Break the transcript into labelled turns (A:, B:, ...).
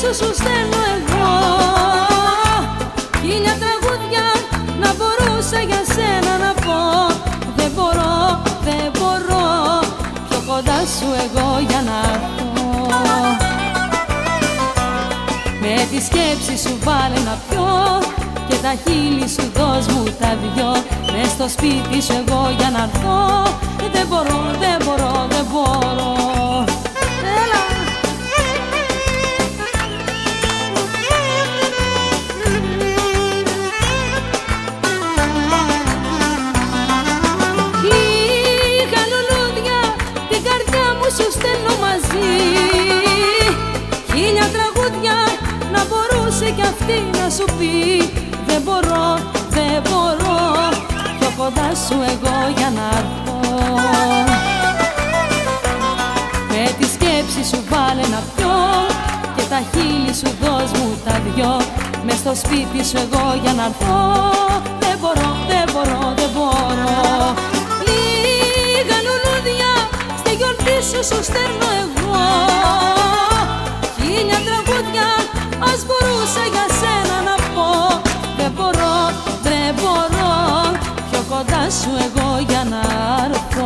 A: πίσω σου στέλνω εγώ Χίλια τραγούδια να μπορούσα για σένα να πω Δεν μπορώ, δεν μπορώ Πιο κοντά σου εγώ για να έρθω Με τη σκέψη σου βάλε να πιω Και τα χείλη σου δώσ' μου τα δυο. Μες στο σπίτι σου εγώ για να έρθω σου στέλνω μαζί. Χίλια τραγούδια να μπορούσε κι αυτή να σου πει. Δεν μπορώ, δεν μπορώ Πιο κοντά σου εγώ για να έρθω. Με τη σκέψη σου βάλε να πιω Και τα χείλη σου δώσ' μου τα δυο. Μες στο σπίτι σου εγώ για να έρθω σου σου στέλνω εγώ. Χίλια τραγούδια ας μπορούσα για σένα να πω. Δεν μπορώ, δεν μπορώ πιο κοντά σου εγώ.